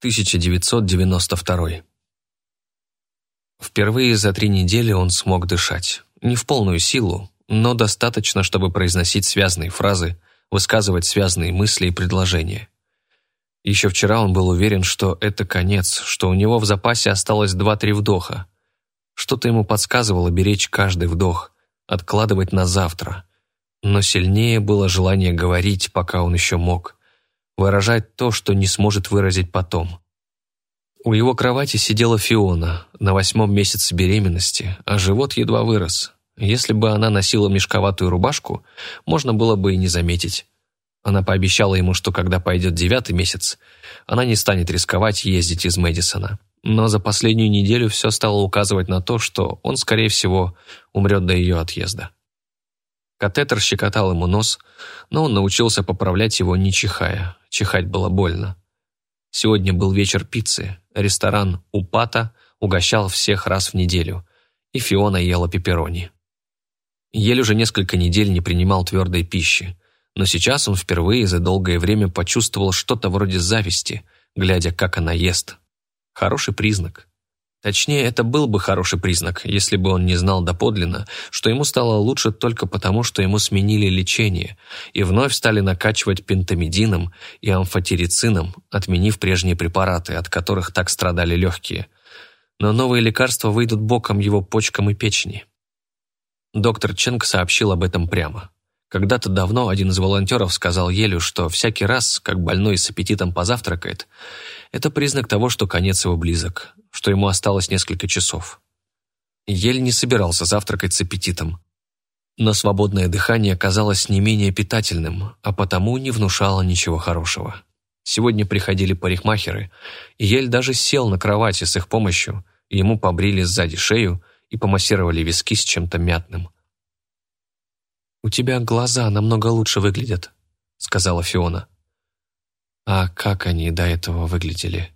1992. Впервые за три недели он смог дышать. Не в полную силу, но достаточно, чтобы произносить связные фразы, высказывать связные мысли и предложения. Еще вчера он был уверен, что это конец, что у него в запасе осталось два-три вдоха. Что-то ему подсказывало беречь каждый вдох, откладывать на завтра. Но сильнее было желание говорить, пока он еще мог, выражать то, что не сможет выразить потом. У его кровати сидела Фиона на восьмом месяце беременности, а живот едва вырос. Если бы она носила мешковатую рубашку, можно было бы и не заметить. Она пообещала ему, что когда пойдет девятый месяц, она не станет рисковать ездить из Мэдисона. Но за последнюю неделю все стало указывать на то, что он, скорее всего, умрет до ее отъезда. Катетер щекотал ему нос, но он научился поправлять его, не чихая. Чихать было больно. Сегодня был вечер пиццы. Ресторан «Упата» угощал всех раз в неделю, и Фиона ела пепперони. Ель уже несколько недель не принимал твердой пищи, но сейчас он впервые за долгое время почувствовал что-то вроде зависти, глядя, как она ест. Хороший признак. Точнее, это был бы хороший признак, если бы он не знал доподлинно, что ему стало лучше только потому, что ему сменили лечение и вновь стали накачивать пентамидином и амфотерицином, отменив прежние препараты, от которых так страдали легкие. Но новые лекарства выйдут боком его почкам и печени. Доктор Ченг сообщил об этом прямо. Когда-то давно один из волонтеров сказал Елю, что всякий раз, как больной с аппетитом позавтракает, это признак того, что конец его близок, что ему осталось несколько часов. Ель не собирался завтракать с аппетитом. Но свободное дыхание казалось не менее питательным, а потому не внушало ничего хорошего. Сегодня приходили парикмахеры, и Ель даже сел на кровати с их помощью, и ему побрили сзади шею и помассировали виски с чем-то мятным. «У тебя глаза намного лучше выглядят», — сказала Фиона. А как они до этого выглядели?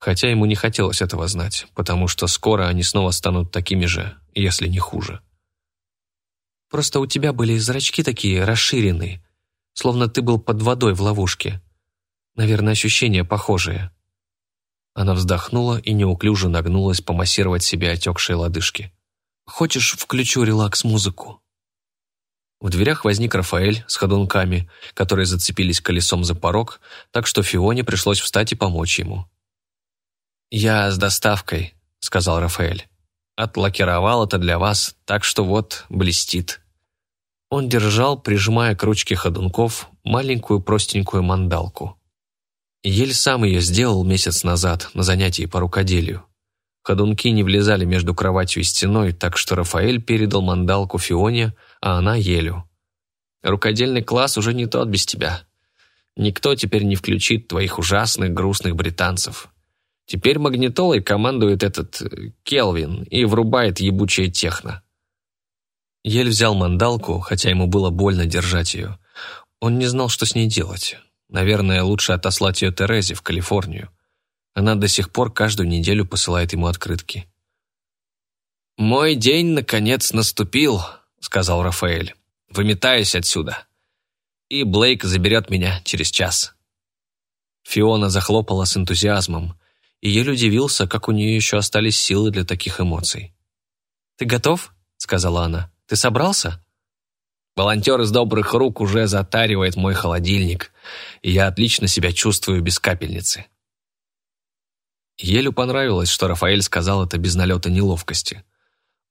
Хотя ему не хотелось этого знать, потому что скоро они снова станут такими же, если не хуже. Просто у тебя были зрачки такие расширенные, словно ты был под водой в ловушке. Наверное, ощущения похожие. Она вздохнула и неуклюже нагнулась помассировать себе отекшие лодыжки. «Хочешь, включу релакс-музыку?» В дверях возник Рафаэль с ходунками, которые зацепились колесом за порог, так что Фионе пришлось встать и помочь ему. «Я с доставкой», — сказал Рафаэль. «Отлакировал это для вас, так что вот, блестит». Он держал, прижимая к ручке ходунков, маленькую простенькую мандалку. Ель сам ее сделал месяц назад на занятии по рукоделию. Ходунки не влезали между кроватью и стеной, так что Рафаэль передал мандалку Фионе, а она Елю. «Рукодельный класс уже не тот без тебя. Никто теперь не включит твоих ужасных грустных британцев. Теперь магнитолой командует этот э, Келвин и врубает ебучее техно». Ель взял мандалку, хотя ему было больно держать ее. Он не знал, что с ней делать. Наверное, лучше отослать ее Терезе в Калифорнию. Она до сих пор каждую неделю посылает ему открытки. «Мой день, наконец, наступил», — сказал Рафаэль. «Выметаюсь отсюда. И Блейк заберет меня через час». Фиона захлопала с энтузиазмом, и Ель удивился, как у нее еще остались силы для таких эмоций. «Ты готов?» — сказала она. «Ты собрался?» «Волонтер из добрых рук уже затаривает мой холодильник, и я отлично себя чувствую без капельницы». Елю понравилось, что Рафаэль сказал это без налета неловкости.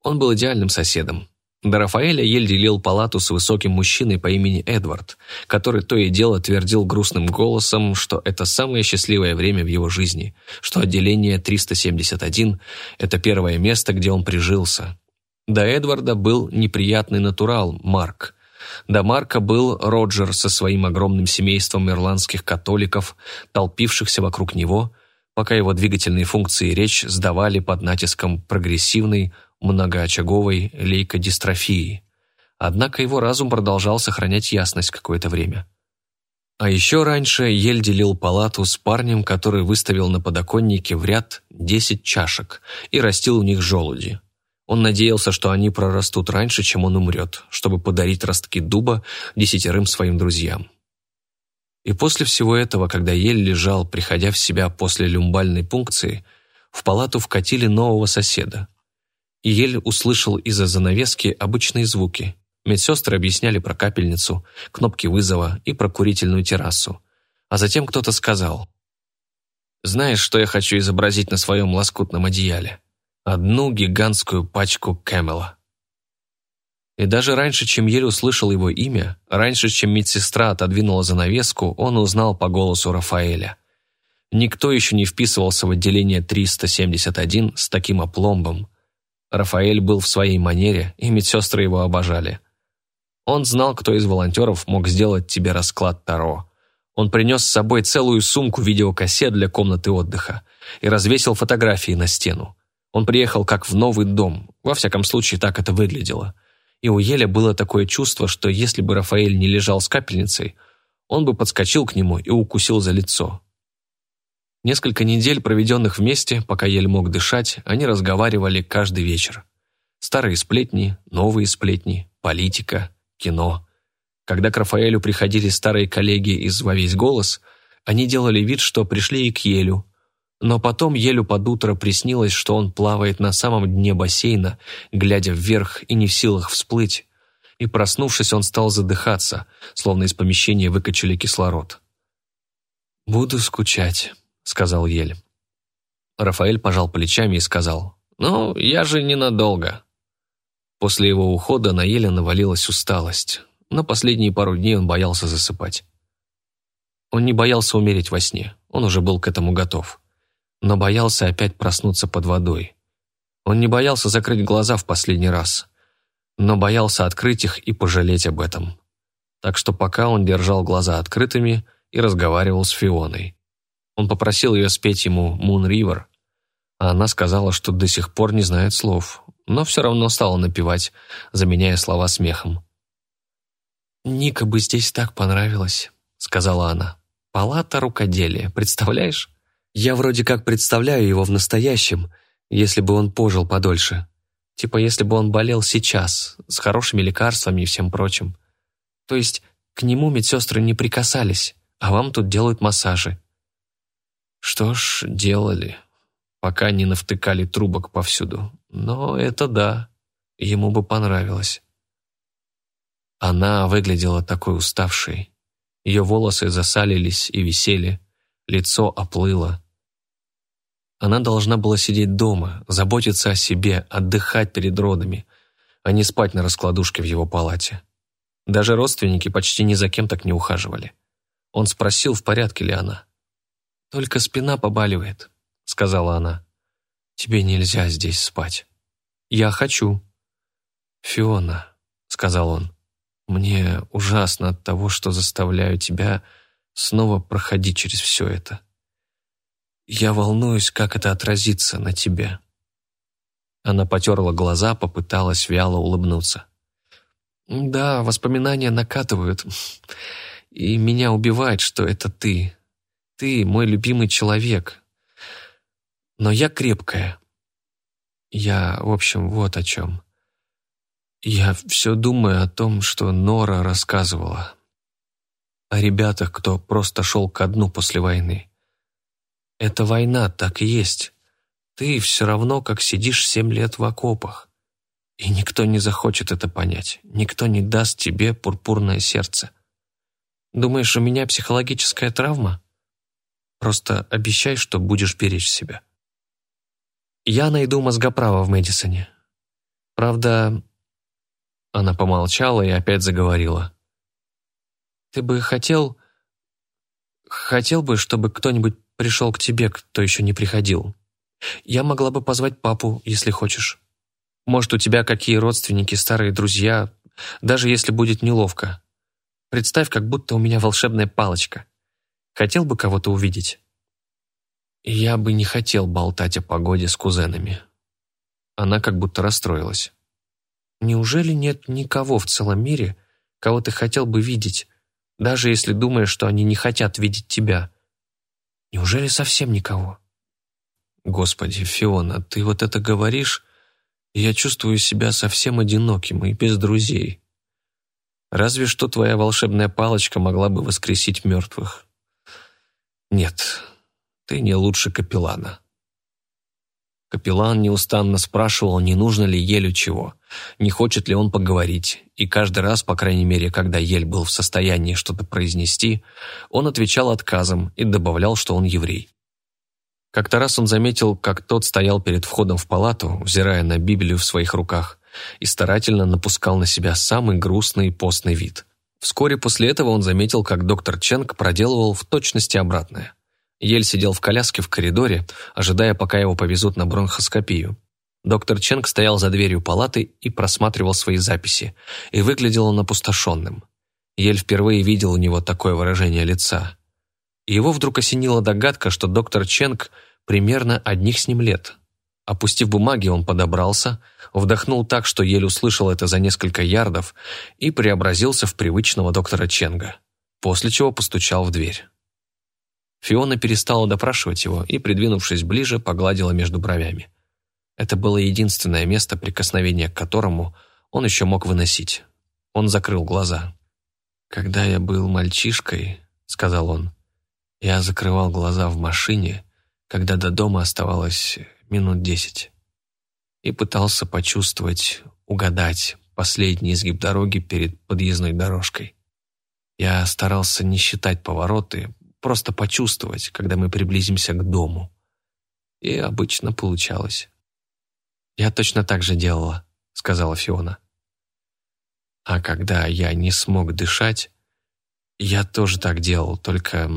Он был идеальным соседом. До Рафаэля Ель делил палату с высоким мужчиной по имени Эдвард, который то и дело твердил грустным голосом, что это самое счастливое время в его жизни, что отделение 371 – это первое место, где он прижился. До Эдварда был неприятный натурал Марк. До Марка был Роджер со своим огромным семейством ирландских католиков, толпившихся вокруг него – пока его двигательные функции и речь сдавали под натиском прогрессивной многоочаговой лейкодистрофии. Однако его разум продолжал сохранять ясность какое-то время. А еще раньше Ель делил палату с парнем, который выставил на подоконнике в ряд 10 чашек и растил у них желуди. Он надеялся, что они прорастут раньше, чем он умрет, чтобы подарить ростки дуба десятерым своим друзьям. И после всего этого, когда Ель лежал, приходя в себя после люмбальной пункции, в палату вкатили нового соседа. И Ель услышал из-за занавески обычные звуки. Медсестры объясняли про капельницу, кнопки вызова и про курительную террасу. А затем кто-то сказал, «Знаешь, что я хочу изобразить на своем лоскутном одеяле? Одну гигантскую пачку Кэмела». И даже раньше, чем Ель услышал его имя, раньше, чем медсестра отодвинула занавеску, он узнал по голосу Рафаэля. Никто еще не вписывался в отделение 371 с таким опломбом. Рафаэль был в своей манере, и медсестры его обожали. Он знал, кто из волонтеров мог сделать тебе расклад Таро. Он принес с собой целую сумку видеокассет для комнаты отдыха и развесил фотографии на стену. Он приехал как в новый дом, во всяком случае так это выглядело – и у Еля было такое чувство, что если бы Рафаэль не лежал с капельницей, он бы подскочил к нему и укусил за лицо. Несколько недель, проведенных вместе, пока Ель мог дышать, они разговаривали каждый вечер. Старые сплетни, новые сплетни, политика, кино. Когда к Рафаэлю приходили старые коллеги из «Во весь голос», они делали вид, что пришли и к Елю, но потом елю под утро приснилось, что он плавает на самом дне бассейна, глядя вверх и не в силах всплыть. И проснувшись, он стал задыхаться, словно из помещения выкачали кислород. «Буду скучать», — сказал Ель. Рафаэль пожал плечами и сказал, «Ну, я же ненадолго». После его ухода на Еля навалилась усталость, но последние пару дней он боялся засыпать. Он не боялся умереть во сне, он уже был к этому готов но боялся опять проснуться под водой. Он не боялся закрыть глаза в последний раз, но боялся открыть их и пожалеть об этом. Так что пока он держал глаза открытыми и разговаривал с Фионой. Он попросил ее спеть ему «Moon River», а она сказала, что до сих пор не знает слов, но все равно стала напевать, заменяя слова смехом. «Ника бы здесь так понравилось», — сказала она. «Палата рукоделия, представляешь?» Я вроде как представляю его в настоящем, если бы он пожил подольше. Типа если бы он болел сейчас, с хорошими лекарствами и всем прочим. То есть к нему медсестры не прикасались, а вам тут делают массажи. Что ж, делали, пока не навтыкали трубок повсюду. Но это да, ему бы понравилось. Она выглядела такой уставшей. Ее волосы засалились и висели, лицо оплыло. Она должна была сидеть дома, заботиться о себе, отдыхать перед родами, а не спать на раскладушке в его палате. Даже родственники почти ни за кем так не ухаживали. Он спросил, в порядке ли она. «Только спина побаливает», — сказала она. «Тебе нельзя здесь спать». «Я хочу». «Фиона», — сказал он, — «мне ужасно от того, что заставляю тебя снова проходить через все это. Я волнуюсь, как это отразится на тебе». Она потерла глаза, попыталась вяло улыбнуться. «Да, воспоминания накатывают, и меня убивает, что это ты. Ты мой любимый человек. Но я крепкая. Я, в общем, вот о чем. Я все думаю о том, что Нора рассказывала о ребятах, кто просто шел ко дну после войны. Это война, так и есть. Ты все равно, как сидишь семь лет в окопах. И никто не захочет это понять. Никто не даст тебе пурпурное сердце. Думаешь, у меня психологическая травма? Просто обещай, что будешь беречь себя. Я найду мозгоправа в Мэдисоне. Правда, она помолчала и опять заговорила. Ты бы хотел... Хотел бы, чтобы кто-нибудь пришел к тебе, кто еще не приходил. Я могла бы позвать папу, если хочешь. Может, у тебя какие родственники, старые друзья, даже если будет неловко. Представь, как будто у меня волшебная палочка. Хотел бы кого-то увидеть? Я бы не хотел болтать о погоде с кузенами. Она как будто расстроилась. Неужели нет никого в целом мире, кого ты хотел бы видеть, даже если думаешь, что они не хотят видеть тебя. Неужели совсем никого? Господи, Фиона, ты вот это говоришь, и я чувствую себя совсем одиноким и без друзей. Разве что твоя волшебная палочка могла бы воскресить мертвых. Нет, ты не лучше капеллана. Капеллан неустанно спрашивал, не нужно ли Елю чего, не хочет ли он поговорить, и каждый раз, по крайней мере, когда Ель был в состоянии что-то произнести, он отвечал отказом и добавлял, что он еврей. Как-то раз он заметил, как тот стоял перед входом в палату, взирая на Библию в своих руках, и старательно напускал на себя самый грустный и постный вид. Вскоре после этого он заметил, как доктор Ченг проделывал в точности обратное. Ель сидел в коляске в коридоре, ожидая, пока его повезут на бронхоскопию. Доктор Ченг стоял за дверью палаты и просматривал свои записи, и выглядел он опустошенным. Ель впервые видел у него такое выражение лица. Его вдруг осенила догадка, что доктор Ченг примерно одних с ним лет. Опустив бумаги, он подобрался, вдохнул так, что еле услышал это за несколько ярдов, и преобразился в привычного доктора Ченга, после чего постучал в дверь. Фиона перестала допрашивать его и, придвинувшись ближе, погладила между бровями. Это было единственное место, прикосновения к которому он еще мог выносить. Он закрыл глаза. «Когда я был мальчишкой», — сказал он, — «я закрывал глаза в машине, когда до дома оставалось минут десять, и пытался почувствовать, угадать последний изгиб дороги перед подъездной дорожкой. Я старался не считать повороты, просто почувствовать, когда мы приблизимся к дому. И обычно получалось. «Я точно так же делала», — сказала Фиона. «А когда я не смог дышать, я тоже так делал, только,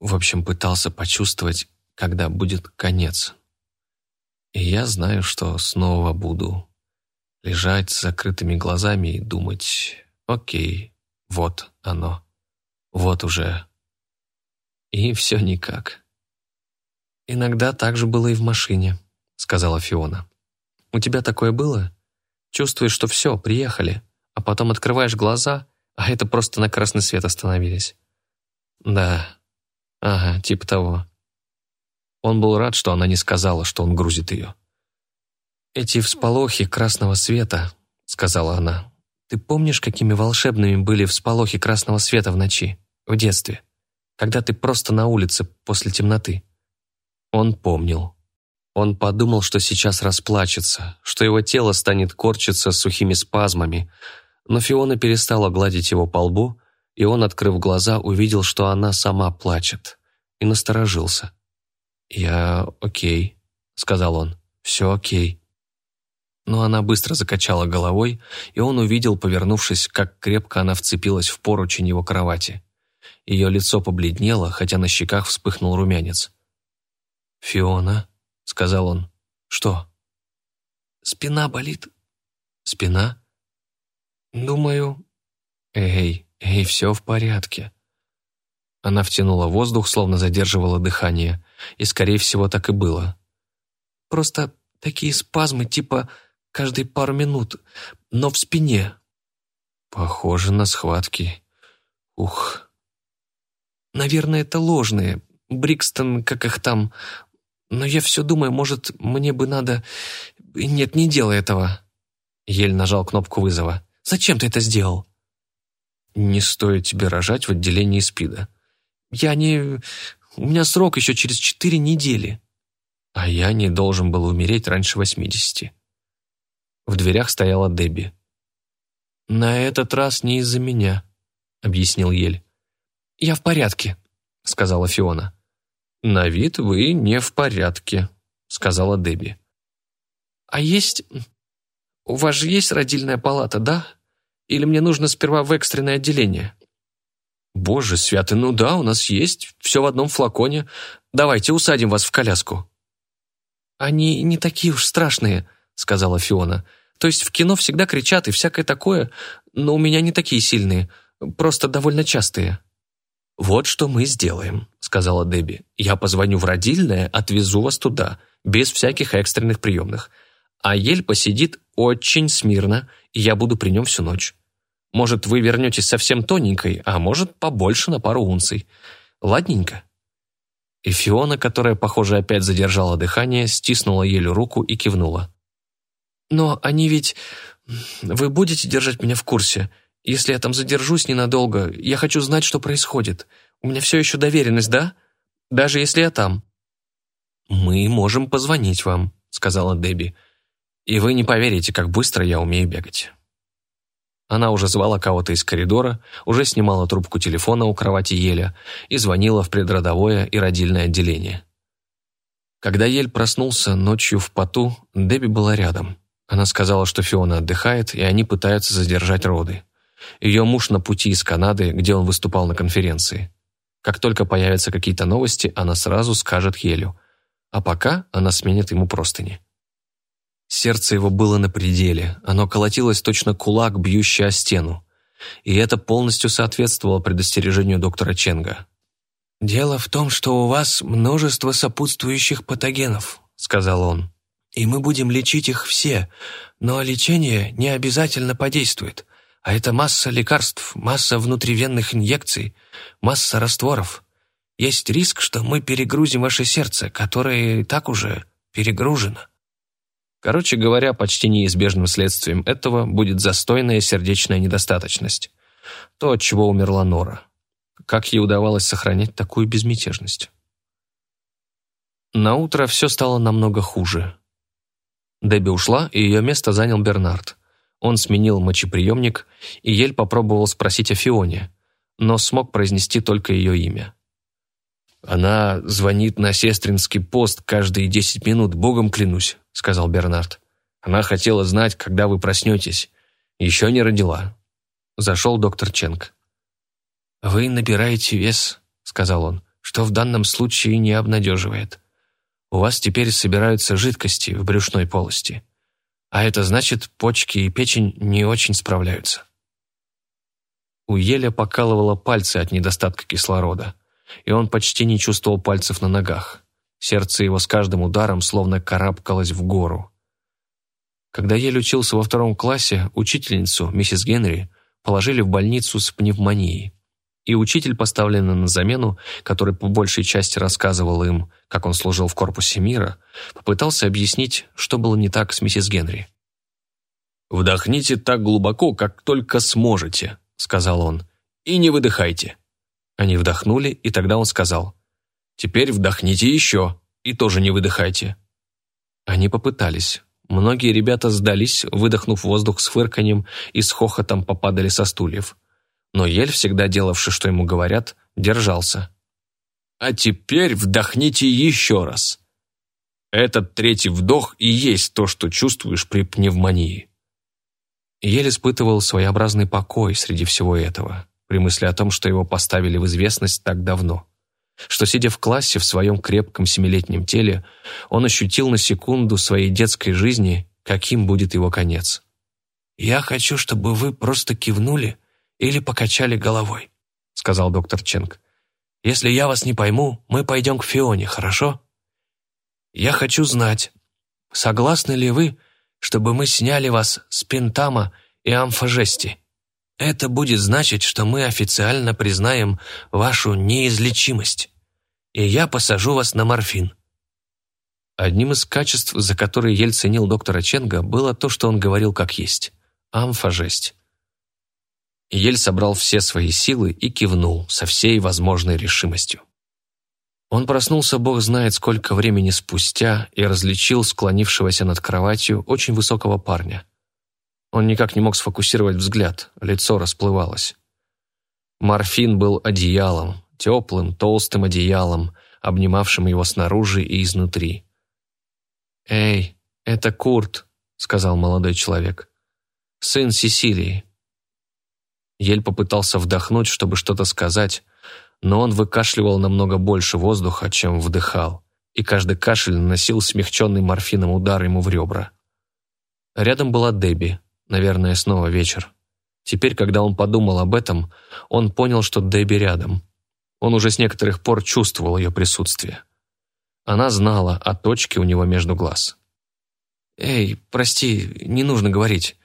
в общем, пытался почувствовать, когда будет конец. И я знаю, что снова буду лежать с закрытыми глазами и думать, окей, вот оно, вот уже и все никак. «Иногда так же было и в машине», — сказала Фиона. «У тебя такое было? Чувствуешь, что все, приехали, а потом открываешь глаза, а это просто на красный свет остановились». «Да, ага, типа того». Он был рад, что она не сказала, что он грузит ее. «Эти всполохи красного света», — сказала она. «Ты помнишь, какими волшебными были всполохи красного света в ночи, в детстве?» Когда ты просто на улице после темноты». Он помнил. Он подумал, что сейчас расплачется, что его тело станет корчиться сухими спазмами, но Фиона перестала гладить его по лбу, и он, открыв глаза, увидел, что она сама плачет, и насторожился. «Я окей», — сказал он, — «все окей». Но она быстро закачала головой, и он увидел, повернувшись, как крепко она вцепилась в поручень его кровати. Ее лицо побледнело, хотя на щеках вспыхнул румянец. «Фиона», — сказал он, — «что?» «Спина болит». «Спина?» «Думаю...» «Эй, эй, все в порядке». Она втянула воздух, словно задерживала дыхание, и, скорее всего, так и было. «Просто такие спазмы, типа каждые пару минут, но в спине». «Похоже на схватки. Ух...» Наверное, это ложные. Брикстон, как их там. Но я все думаю, может, мне бы надо... Нет, не делай этого. Ель нажал кнопку вызова. Зачем ты это сделал? Не стоит тебе рожать в отделении СПИДа. Я не... У меня срок еще через четыре недели. А я не должен был умереть раньше восьмидесяти. В дверях стояла Дебби. «На этот раз не из-за меня», — объяснил Ель. «Я в порядке», — сказала Фиона. «На вид вы не в порядке», — сказала Дебби. «А есть... У вас же есть родильная палата, да? Или мне нужно сперва в экстренное отделение?» «Боже святый, ну да, у нас есть, все в одном флаконе. Давайте усадим вас в коляску». «Они не такие уж страшные», — сказала Фиона. «То есть в кино всегда кричат и всякое такое, но у меня не такие сильные, просто довольно частые». «Вот что мы сделаем», — сказала Дебби. «Я позвоню в родильное, отвезу вас туда, без всяких экстренных приемных. А Ель посидит очень смирно, и я буду при нем всю ночь. Может, вы вернетесь совсем тоненькой, а может, побольше на пару унций. Ладненько?» И Фиона, которая, похоже, опять задержала дыхание, стиснула Елю руку и кивнула. «Но они ведь... Вы будете держать меня в курсе? Если я там задержусь ненадолго, я хочу знать, что происходит. У меня все еще доверенность, да? Даже если я там». «Мы можем позвонить вам», — сказала Дебби. «И вы не поверите, как быстро я умею бегать». Она уже звала кого-то из коридора, уже снимала трубку телефона у кровати Еля и звонила в предродовое и родильное отделение. Когда Ель проснулся ночью в поту, Дебби была рядом. Она сказала, что Фиона отдыхает, и они пытаются задержать роды. Ее муж на пути из Канады, где он выступал на конференции. Как только появятся какие-то новости, она сразу скажет Елю. А пока она сменит ему простыни. Сердце его было на пределе, оно колотилось точно кулак, бьющий о стену. И это полностью соответствовало предостережению доктора Ченга. «Дело в том, что у вас множество сопутствующих патогенов», — сказал он. «И мы будем лечить их все, но лечение не обязательно подействует. А это масса лекарств, масса внутривенных инъекций, масса растворов. Есть риск, что мы перегрузим ваше сердце, которое и так уже перегружено. Короче говоря, почти неизбежным следствием этого будет застойная сердечная недостаточность. То, от чего умерла Нора. Как ей удавалось сохранять такую безмятежность? На утро все стало намного хуже. Дебби ушла, и ее место занял Бернард. Он сменил мочеприемник, и Ель попробовал спросить о Фионе, но смог произнести только ее имя. «Она звонит на сестринский пост каждые десять минут, богом клянусь», — сказал Бернард. «Она хотела знать, когда вы проснетесь. Еще не родила». Зашел доктор Ченг. «Вы набираете вес», — сказал он, — «что в данном случае не обнадеживает. У вас теперь собираются жидкости в брюшной полости а это значит, почки и печень не очень справляются. У Еля покалывало пальцы от недостатка кислорода, и он почти не чувствовал пальцев на ногах. Сердце его с каждым ударом словно карабкалось в гору. Когда Ель учился во втором классе, учительницу, миссис Генри, положили в больницу с пневмонией и учитель, поставленный на замену, который по большей части рассказывал им, как он служил в корпусе мира, попытался объяснить, что было не так с миссис Генри. «Вдохните так глубоко, как только сможете», — сказал он, — «и не выдыхайте». Они вдохнули, и тогда он сказал, «Теперь вдохните еще, и тоже не выдыхайте». Они попытались. Многие ребята сдались, выдохнув воздух с фырканьем и с хохотом попадали со стульев но Ель, всегда делавший, что ему говорят, держался. «А теперь вдохните еще раз. Этот третий вдох и есть то, что чувствуешь при пневмонии». Ель испытывал своеобразный покой среди всего этого, при мысли о том, что его поставили в известность так давно, что, сидя в классе в своем крепком семилетнем теле, он ощутил на секунду своей детской жизни, каким будет его конец. «Я хочу, чтобы вы просто кивнули или покачали головой», — сказал доктор Ченг. «Если я вас не пойму, мы пойдем к Фионе, хорошо? Я хочу знать, согласны ли вы, чтобы мы сняли вас с Пентама и Амфажести? Это будет значить, что мы официально признаем вашу неизлечимость, и я посажу вас на морфин». Одним из качеств, за которые Ель ценил доктора Ченга, было то, что он говорил как есть. Амфажесть. Ель собрал все свои силы и кивнул со всей возможной решимостью. Он проснулся бог знает сколько времени спустя и различил склонившегося над кроватью очень высокого парня. Он никак не мог сфокусировать взгляд, лицо расплывалось. Морфин был одеялом, теплым, толстым одеялом, обнимавшим его снаружи и изнутри. «Эй, это Курт», — сказал молодой человек. «Сын Сесилии. Ель попытался вдохнуть, чтобы что-то сказать, но он выкашливал намного больше воздуха, чем вдыхал, и каждый кашель наносил смягченный морфином удар ему в ребра. Рядом была Дебби, наверное, снова вечер. Теперь, когда он подумал об этом, он понял, что Дебби рядом. Он уже с некоторых пор чувствовал ее присутствие. Она знала о точке у него между глаз. «Эй, прости, не нужно говорить.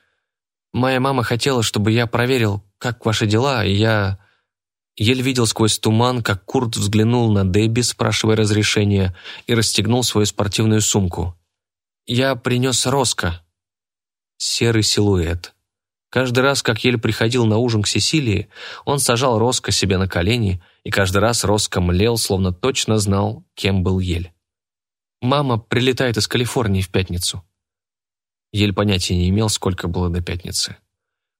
Моя мама хотела, чтобы я проверил, как ваши дела, и я...» Ель видел сквозь туман, как Курт взглянул на Дебби, спрашивая разрешения, и расстегнул свою спортивную сумку. «Я принес Роско». Серый силуэт. Каждый раз, как Ель приходил на ужин к Сесилии, он сажал Роско себе на колени, и каждый раз Роско млел, словно точно знал, кем был Ель. «Мама прилетает из Калифорнии в пятницу». Ель понятия не имел, сколько было до пятницы.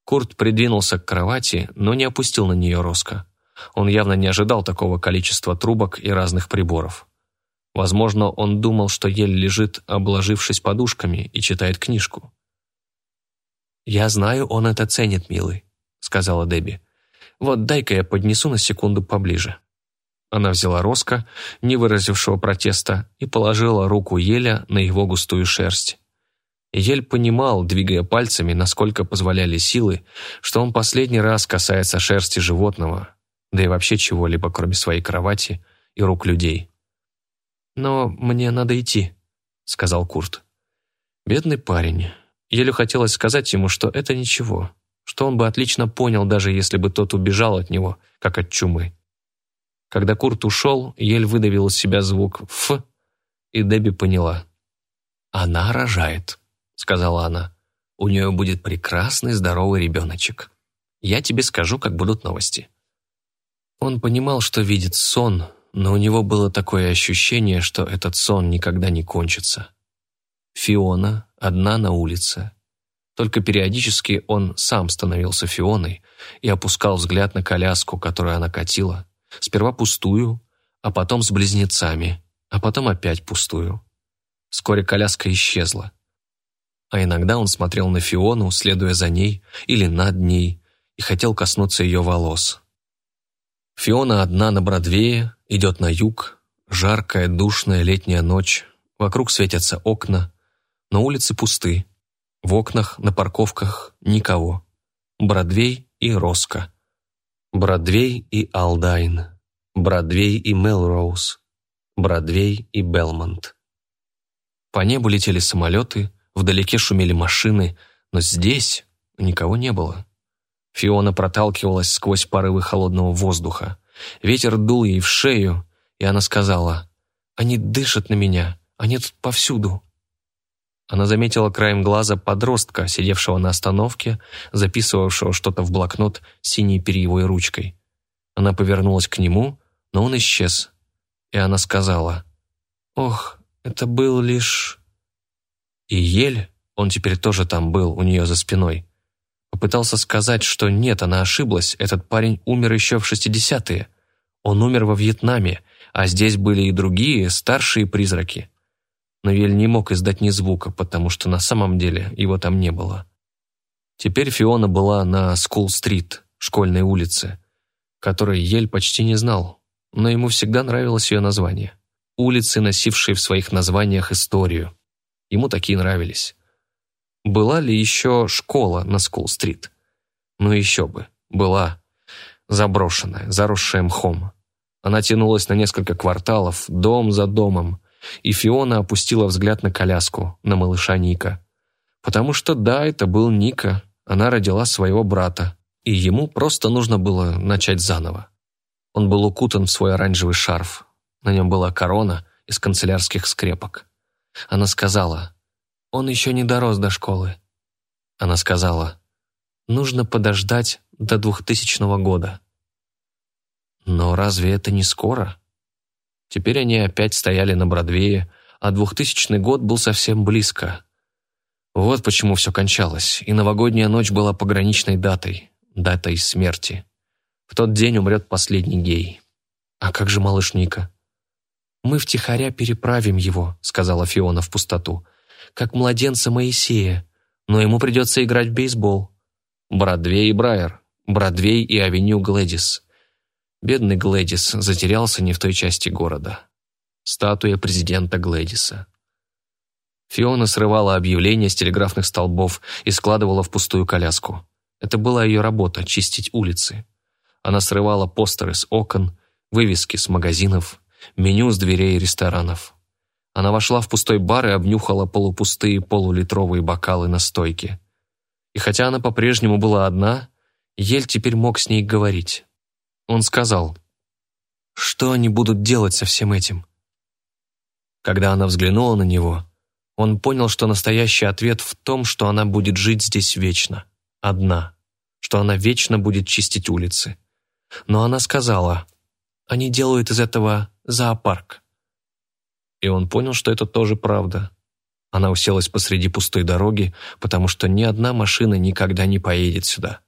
Курт придвинулся к кровати, но не опустил на нее Роско. Он явно не ожидал такого количества трубок и разных приборов. Возможно, он думал, что Ель лежит, обложившись подушками, и читает книжку. «Я знаю, он это ценит, милый», — сказала Дебби. «Вот дай-ка я поднесу на секунду поближе». Она взяла Роско, не выразившего протеста, и положила руку Еля на его густую шерсть. Ель понимал, двигая пальцами, насколько позволяли силы, что он последний раз касается шерсти животного, да и вообще чего-либо, кроме своей кровати и рук людей. «Но мне надо идти», — сказал Курт. Бедный парень. Еле хотелось сказать ему, что это ничего, что он бы отлично понял, даже если бы тот убежал от него, как от чумы. Когда Курт ушел, Ель выдавил из себя звук «ф», и Дебби поняла. «Она рожает», — сказала она. «У нее будет прекрасный здоровый ребеночек. Я тебе скажу, как будут новости». Он понимал, что видит сон, но у него было такое ощущение, что этот сон никогда не кончится. Фиона одна на улице. Только периодически он сам становился Фионой и опускал взгляд на коляску, которую она катила. Сперва пустую, а потом с близнецами, а потом опять пустую. Вскоре коляска исчезла. А иногда он смотрел на Фиону, следуя за ней или над ней, и хотел коснуться ее волос. Фиона одна на Бродвее, идет на юг, жаркая, душная летняя ночь, вокруг светятся окна, но улицы пусты. В окнах, на парковках никого. Бродвей и Роско. Бродвей и Алдайн. Бродвей и Мелроуз. Бродвей и Белмонт. По небу летели самолеты, вдалеке шумели машины, но здесь никого не было. Фиона проталкивалась сквозь порывы холодного воздуха. Ветер дул ей в шею, и она сказала, «Они дышат на меня, они тут повсюду». Она заметила краем глаза подростка, сидевшего на остановке, записывавшего что-то в блокнот синей перьевой ручкой. Она повернулась к нему, но он исчез. И она сказала, «Ох, это был лишь...» И Ель, он теперь тоже там был, у нее за спиной, попытался сказать, что нет, она ошиблась, этот парень умер еще в шестидесятые. Он умер во Вьетнаме, а здесь были и другие, старшие призраки но Ель не мог издать ни звука, потому что на самом деле его там не было. Теперь Фиона была на Скул-стрит, школьной улице, которой Ель почти не знал, но ему всегда нравилось ее название. Улицы, носившие в своих названиях историю. Ему такие нравились. Была ли еще школа на Скул-стрит? Ну еще бы, была. Заброшенная, заросшая мхом. Она тянулась на несколько кварталов, дом за домом, и Фиона опустила взгляд на коляску, на малыша Ника. Потому что да, это был Ника, она родила своего брата, и ему просто нужно было начать заново. Он был укутан в свой оранжевый шарф, на нем была корона из канцелярских скрепок. Она сказала, «Он еще не дорос до школы». Она сказала, «Нужно подождать до двухтысячного года». Но разве это не скоро? Теперь они опять стояли на Бродвее, а двухтысячный год был совсем близко. Вот почему все кончалось, и новогодняя ночь была пограничной датой, датой смерти. В тот день умрет последний гей. А как же малыш Ника? «Мы втихаря переправим его», — сказала Фиона в пустоту, «как младенца Моисея, но ему придется играть в бейсбол». Бродвей и Брайер, Бродвей и авеню Глэдис. Бедный Глэдис затерялся не в той части города. Статуя президента Глэдиса. Фиона срывала объявления с телеграфных столбов и складывала в пустую коляску. Это была ее работа — чистить улицы. Она срывала постеры с окон, вывески с магазинов, меню с дверей ресторанов. Она вошла в пустой бар и обнюхала полупустые полулитровые бокалы на стойке. И хотя она по-прежнему была одна, Ель теперь мог с ней говорить. Он сказал, «Что они будут делать со всем этим?» Когда она взглянула на него, он понял, что настоящий ответ в том, что она будет жить здесь вечно. одна, что она вечно будет чистить улицы. Но она сказала, они делают из этого зоопарк. И он понял, что это тоже правда. Она уселась посреди пустой дороги, потому что ни одна машина никогда не поедет сюда.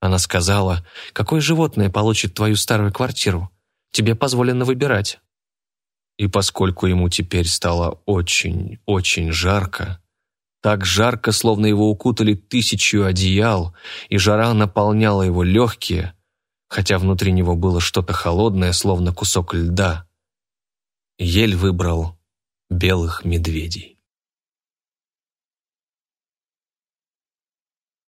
Она сказала, какое животное получит твою старую квартиру? Тебе позволено выбирать. И поскольку ему теперь стало очень, очень жарко, так жарко, словно его укутали тысячу одеял, и жара наполняла его легкие, хотя внутри него было что-то холодное, словно кусок льда, Ель выбрал белых медведей.